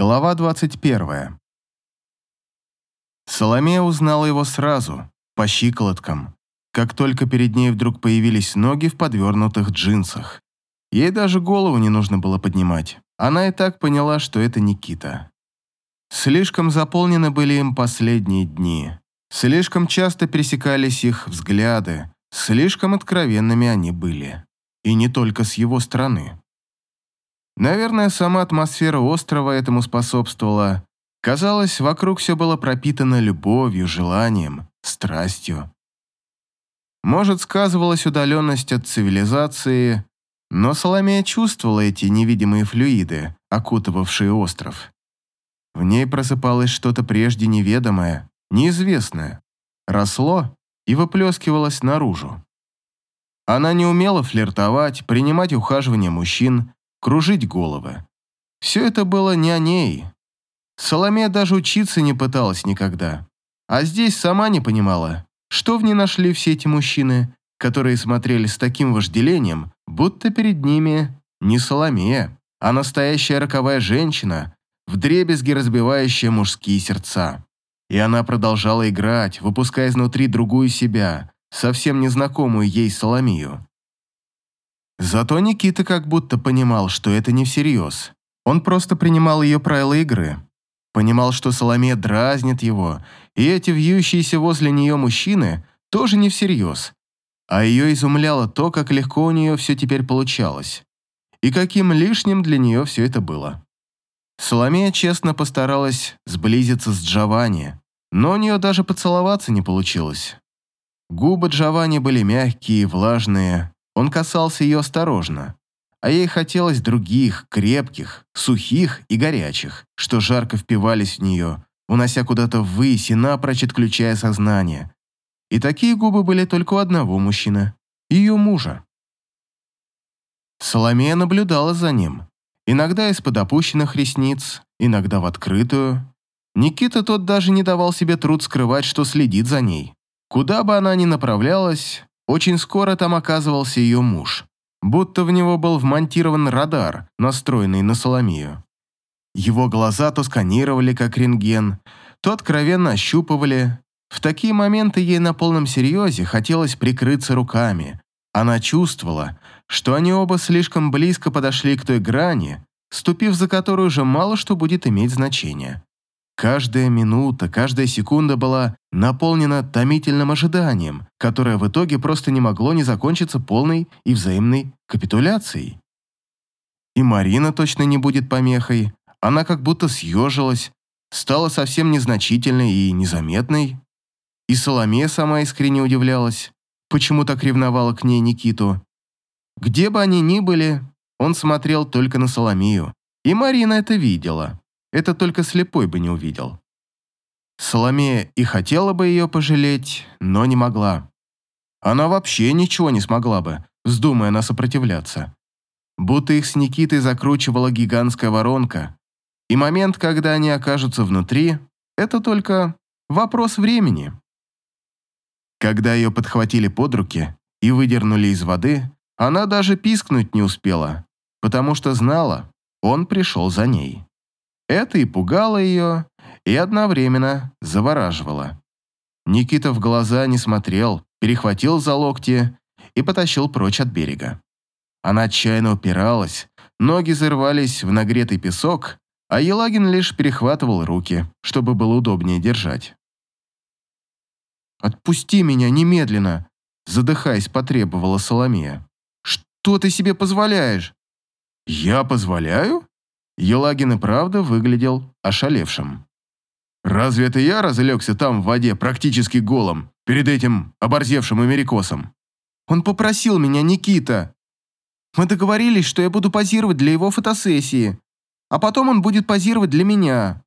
Глава 21. Соломея узнала его сразу, по щиколоткам, как только перед ней вдруг появились ноги в подвернутых джинсах. Ей даже голову не нужно было поднимать. Она и так поняла, что это Никита. Слишком заполнены были им последние дни. Слишком часто пересекались их взгляды, слишком откровенными они были. И не только с его стороны. Наверное, сама атмосфера острова этому способствовала. Казалось, вокруг все было пропитано любовью, желанием, страстью. Может, сказывалась удаленность от цивилизации, но Соломея чувствовала эти невидимые флюиды, окутывавшие остров. В ней просыпалось что-то прежде неведомое, неизвестное, росло и выплескивалось наружу. Она не умела флиртовать, принимать ухаживание мужчин, кружить головы. Все это было не о ней. Соломея даже учиться не пыталась никогда. А здесь сама не понимала, что в ней нашли все эти мужчины, которые смотрели с таким вожделением, будто перед ними не Соломея, а настоящая роковая женщина, вдребезги разбивающая мужские сердца. И она продолжала играть, выпуская изнутри другую себя, совсем незнакомую ей Соломию. Зато Никита как будто понимал, что это не всерьез. Он просто принимал ее правила игры. Понимал, что Соломея дразнит его, и эти вьющиеся возле нее мужчины тоже не всерьез. А ее изумляло то, как легко у нее все теперь получалось. И каким лишним для нее все это было. Соломея честно постаралась сблизиться с Джованни, но у нее даже поцеловаться не получилось. Губы Джованни были мягкие и влажные, он касался ее осторожно, а ей хотелось других, крепких, сухих и горячих, что жарко впивались в нее, унося куда-то ввысь и напрочь отключая сознание. И такие губы были только у одного мужчины, ее мужа. Соломея наблюдала за ним, иногда из-под опущенных ресниц, иногда в открытую. Никита тот даже не давал себе труд скрывать, что следит за ней. Куда бы она ни направлялась, очень скоро там оказывался ее муж, будто в него был вмонтирован радар, настроенный на Соломию. Его глаза то сканировали, как рентген, то откровенно ощупывали. В такие моменты ей на полном серьезе хотелось прикрыться руками. Она чувствовала, что они оба слишком близко подошли к той грани, ступив за которую уже мало что будет иметь значение. Каждая минута, каждая секунда была наполнена томительным ожиданием, которое в итоге просто не могло не закончиться полной и взаимной капитуляцией. И Марина точно не будет помехой, она как будто съежилась, стала совсем незначительной и незаметной. И Соломея сама искренне удивлялась, почему так ревновала к ней Никиту. Где бы они ни были, он смотрел только на Соломию, и Марина это видела. Это только слепой бы не увидел. Соломея и хотела бы ее пожалеть, но не могла. Она вообще ничего не смогла бы, вздумая на сопротивляться. Будто их с Никитой закручивала гигантская воронка, и момент, когда они окажутся внутри, это только вопрос времени. Когда ее подхватили под руки и выдернули из воды, она даже пискнуть не успела, потому что знала, он пришел за ней. Это и пугало ее, и одновременно завораживало. Никита в глаза не смотрел, перехватил за локти и потащил прочь от берега. Она отчаянно упиралась, ноги зарвались в нагретый песок, а Елагин лишь перехватывал руки, чтобы было удобнее держать. «Отпусти меня немедленно!» задыхаясь, потребовала Соломея. «Что ты себе позволяешь?» «Я позволяю?» Елагин и правда выглядел ошалевшим. «Разве это я разлегся там в воде практически голым, перед этим оборзевшим америкосом?» «Он попросил меня, Никита. Мы договорились, что я буду позировать для его фотосессии, а потом он будет позировать для меня».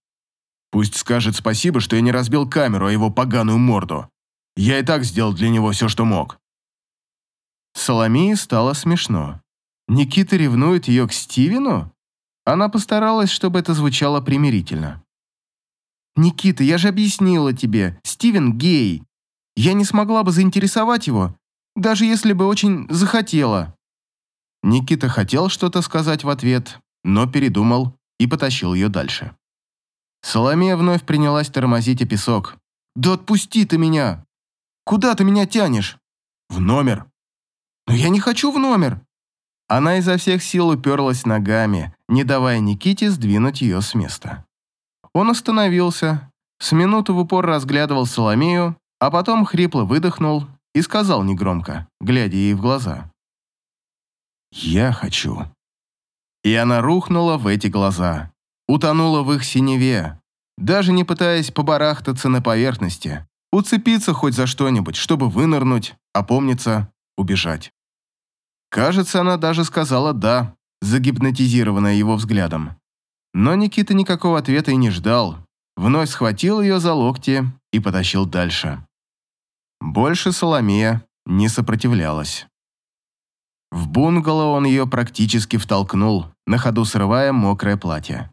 «Пусть скажет спасибо, что я не разбил камеру о его поганую морду. Я и так сделал для него все, что мог». Соломее стало смешно. Никита ревнует ее к Стивену? Она постаралась, чтобы это звучало примирительно. «Никита, я же объяснила тебе, Стивен гей. Я не смогла бы заинтересовать его, даже если бы очень захотела». Никита хотел что-то сказать в ответ, но передумал и потащил ее дальше. Соломея вновь принялась тормозить о песок. «Да отпусти ты меня! Куда ты меня тянешь?» «В номер!» «Но я не хочу в номер!» Она изо всех сил уперлась ногами, не давая Никите сдвинуть ее с места. Он остановился, с минуту в упор разглядывал Соломею, а потом хрипло выдохнул и сказал негромко, глядя ей в глаза. «Я хочу». И она рухнула в эти глаза, утонула в их синеве, даже не пытаясь побарахтаться на поверхности, уцепиться хоть за что-нибудь, чтобы вынырнуть, опомниться, убежать. Кажется, она даже сказала «да», загипнотизированная его взглядом. Но Никита никакого ответа и не ждал, вновь схватил ее за локти и потащил дальше. Больше Соломея не сопротивлялась. В бунгало он ее практически втолкнул, на ходу срывая мокрое платье.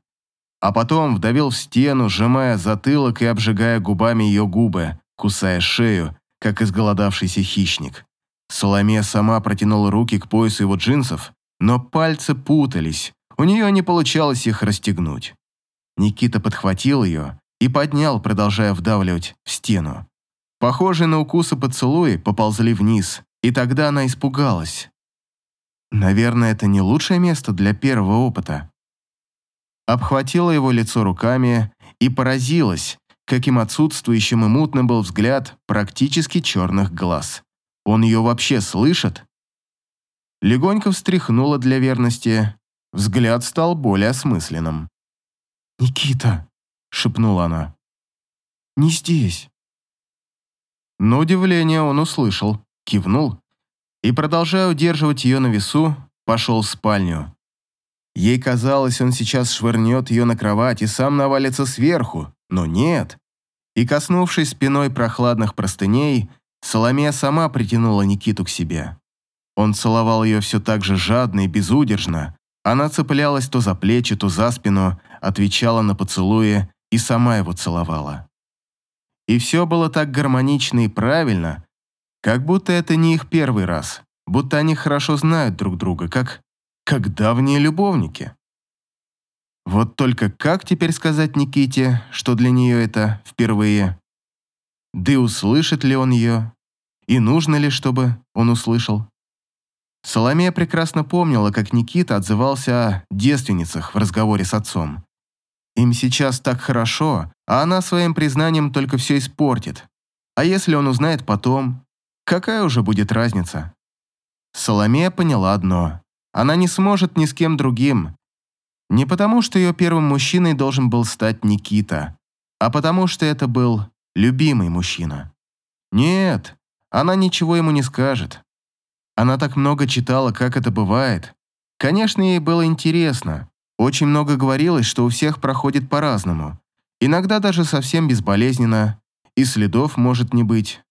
А потом вдавил в стену, сжимая затылок и обжигая губами ее губы, кусая шею, как изголодавшийся хищник. Соломея сама протянула руки к поясу его джинсов, но пальцы путались, у нее не получалось их расстегнуть. Никита подхватил ее и поднял, продолжая вдавливать в стену. Похожие на укусы поцелуи поползли вниз, и тогда она испугалась. Наверное, это не лучшее место для первого опыта. Обхватила его лицо руками и поразилась, каким отсутствующим и мутным был взгляд практически черных глаз. Он ее вообще слышит? Легонько встряхнула для верности, взгляд стал более осмысленным. «Никита!» — шепнула она. «Не здесь!» На удивление он услышал, кивнул и, продолжая удерживать ее на весу, пошел в спальню. Ей казалось, он сейчас швырнет ее на кровать и сам навалится сверху, но нет. И, коснувшись спиной прохладных простыней, Соломея сама притянула Никиту к себе. Он целовал ее все так же жадно и безудержно. Она цеплялась то за плечи, то за спину, отвечала на поцелуи и сама его целовала. И все было так гармонично и правильно, как будто это не их первый раз, будто они хорошо знают друг друга, как, как давние любовники. Вот только как теперь сказать Никите, что для нее это впервые? Да и услышит ли он ее? И нужно ли, чтобы он услышал? Соломея прекрасно помнила, как Никита отзывался о девственницах в разговоре с отцом. Им сейчас так хорошо, а она своим признанием только все испортит. А если он узнает потом, какая уже будет разница? Соломея поняла одно. Она не сможет ни с кем другим. Не потому, что ее первым мужчиной должен был стать Никита, а потому, что это был любимый мужчина. Нет, она ничего ему не скажет. Она так много читала, как это бывает. Конечно, ей было интересно. Очень много говорилось, что у всех проходит по-разному. Иногда даже совсем безболезненно, и следов может не быть.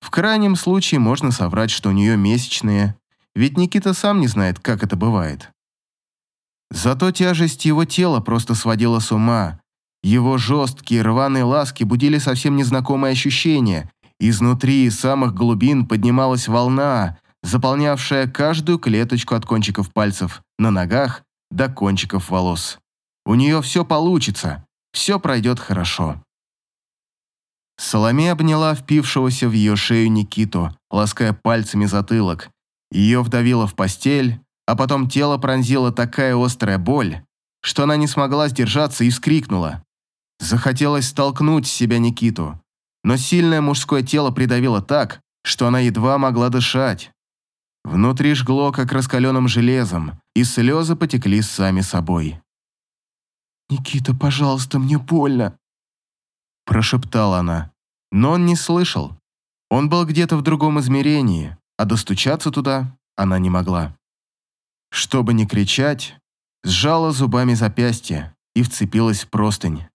В крайнем случае можно соврать, что у нее месячные, ведь Никита сам не знает, как это бывает. Зато тяжесть его тела просто сводила с ума, его жесткие рваные ласки будили совсем незнакомые ощущения. Изнутри, из самых глубин, поднималась волна, заполнявшая каждую клеточку от кончиков пальцев на ногах до кончиков волос. У нее все получится, все пройдет хорошо. Соломе обняла впившегося в ее шею Никиту, лаская пальцами затылок. Ее вдавило в постель, а потом тело пронзила такая острая боль, что она не смогла сдержаться и вскрикнула. Захотелось столкнуть с себя Никиту, но сильное мужское тело придавило так, что она едва могла дышать. Внутри жгло, как раскаленным железом, и слезы потекли сами собой. «Никита, пожалуйста, мне больно!» Прошептала она, но он не слышал. Он был где-то в другом измерении, а достучаться туда она не могла. Чтобы не кричать, сжала зубами запястье и вцепилась в простынь.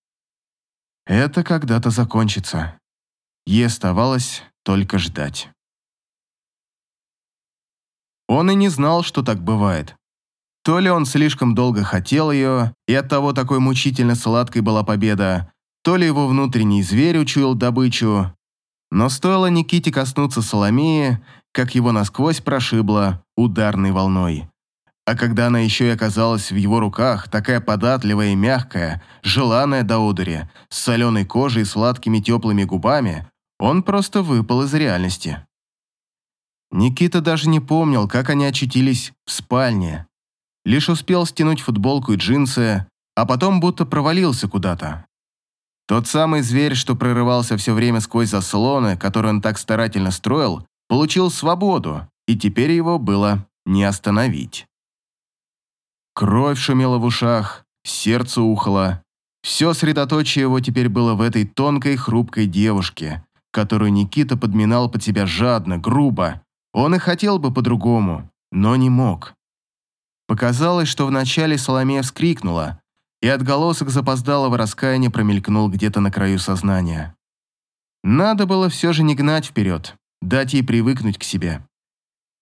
Это когда-то закончится. Ей оставалось только ждать. Он и не знал, что так бывает. То ли он слишком долго хотел ее, и оттого такой мучительно сладкой была победа, то ли его внутренний зверь учуял добычу. Но стоило Никите коснуться Соломеи, как его насквозь прошибло ударной волной. А когда она еще и оказалась в его руках, такая податливая и мягкая, желанная до одури, с соленой кожей и сладкими теплыми губами, он просто выпал из реальности. Никита даже не помнил, как они очутились в спальне. Лишь успел стянуть футболку и джинсы, а потом будто провалился куда-то. Тот самый зверь, что прорывался все время сквозь заслоны, которые он так старательно строил, получил свободу, и теперь его было не остановить. Кровь шумела в ушах, сердце ухало. Все средоточие его теперь было в этой тонкой, хрупкой девушке, которую Никита подминал под себя жадно, грубо. Он и хотел бы по-другому, но не мог. Показалось, что вначале Соломея вскрикнула, и отголосок запоздалого раскаяния промелькнул где-то на краю сознания. Надо было все же не гнать вперед, дать ей привыкнуть к себе.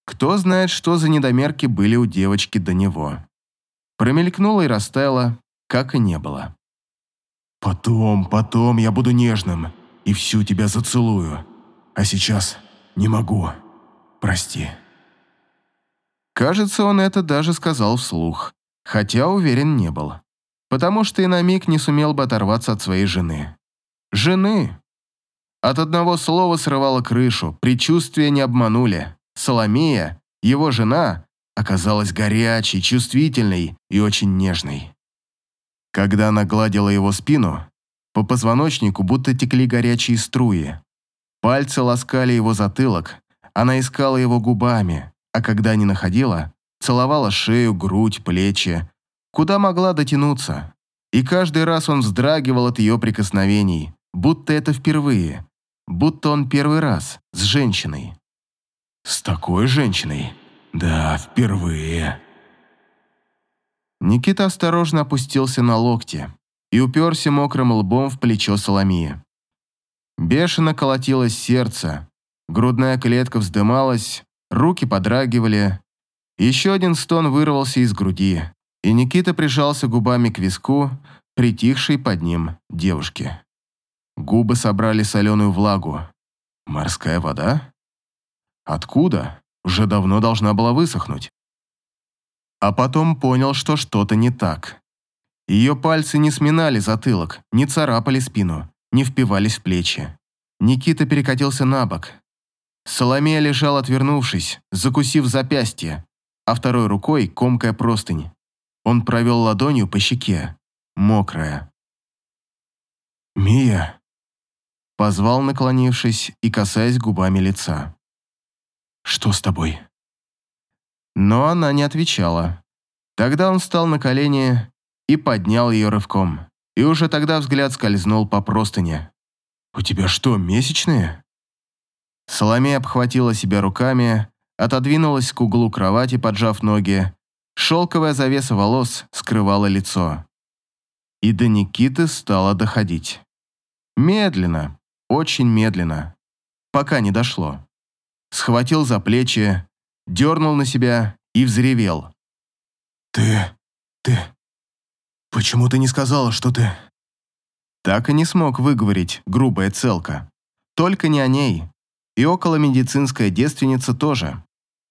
Кто знает, что за недомерки были у девочки до него. Промелькнула и растаяла, как и не было. «Потом, потом я буду нежным и всю тебя зацелую. А сейчас не могу. Прости». Кажется, он это даже сказал вслух, хотя уверен не был. Потому что и на миг не сумел бы оторваться от своей жены. Жены! От одного слова срывало крышу, предчувствия не обманули. Соломея, его жена, оказалась горячей, чувствительной и очень нежной. Когда она гладила его спину, по позвоночнику будто текли горячие струи. Пальцы ласкали его затылок, она искала его губами, а когда не находила, целовала шею, грудь, плечи, куда могла дотянуться. И каждый раз он вздрагивал от ее прикосновений, будто это впервые, будто он первый раз с женщиной. С такой женщиной? Да, впервые. Никита осторожно опустился на локти и уперся мокрым лбом в плечо Соломии. Бешено колотилось сердце, грудная клетка вздымалась, руки подрагивали. Еще один стон вырвался из груди, и Никита прижался губами к виску, притихшей под ним девушки. Губы собрали соленую влагу. Морская вода? Откуда? Уже давно должна была высохнуть. А потом понял, что что-то не так. Ее пальцы не сминали затылок, не царапали спину, не впивались в плечи. Никита перекатился на бок. Соломея лежал отвернувшись, закусив запястье, а второй рукой комкая простынь. Он провел ладонью по щеке, мокрая. «Мия!» Позвал, наклонившись и касаясь губами лица. «Что с тобой?» Но она не отвечала. Тогда он встал на колени и поднял ее рывком. И уже тогда взгляд скользнул по простыне. «У тебя что, месячные?» Соломея обхватила себя руками, отодвинулась к углу кровати, поджав ноги. Шелковая завеса волос скрывала лицо. И до Никиты стало доходить. Медленно, очень медленно, пока не дошло схватил за плечи, дернул на себя и взревел. «Ты... ты... Почему ты не сказала, что ты...» Так и не смог выговорить грубая целка. Только не о ней. И около медицинская девственница тоже.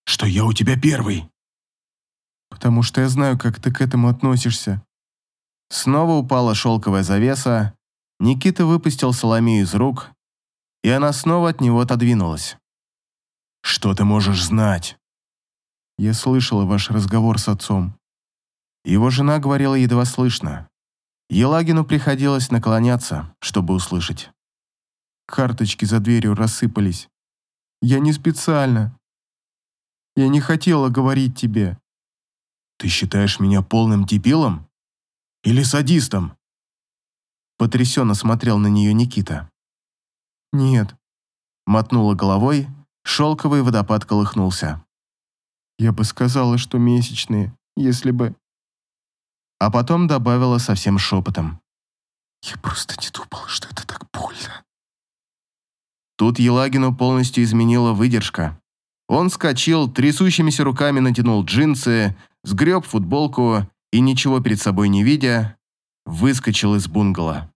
«Что я у тебя первый?» «Потому что я знаю, как ты к этому относишься». Снова упала шелковая завеса, Никита выпустил Соломею из рук, и она снова от него отодвинулась. Что ты можешь знать?» Я слышала ваш разговор с отцом. Его жена говорила едва слышно. Елагину приходилось наклоняться, чтобы услышать. Карточки за дверью рассыпались. Я не специально. Я не хотела говорить тебе. Ты считаешь меня полным дебилом? Или садистом? Потрясенно смотрел на нее Никита. Нет. Мотнула головой Шелковый водопад колыхнулся. Я бы сказала, что месячные, если бы... А потом добавила совсем шепотом. Я просто не думала, что это так больно. Тут Елагину полностью изменила выдержка. Он вскочил, трясущимися руками натянул джинсы, сгреб футболку и, ничего перед собой не видя, выскочил из бунгало.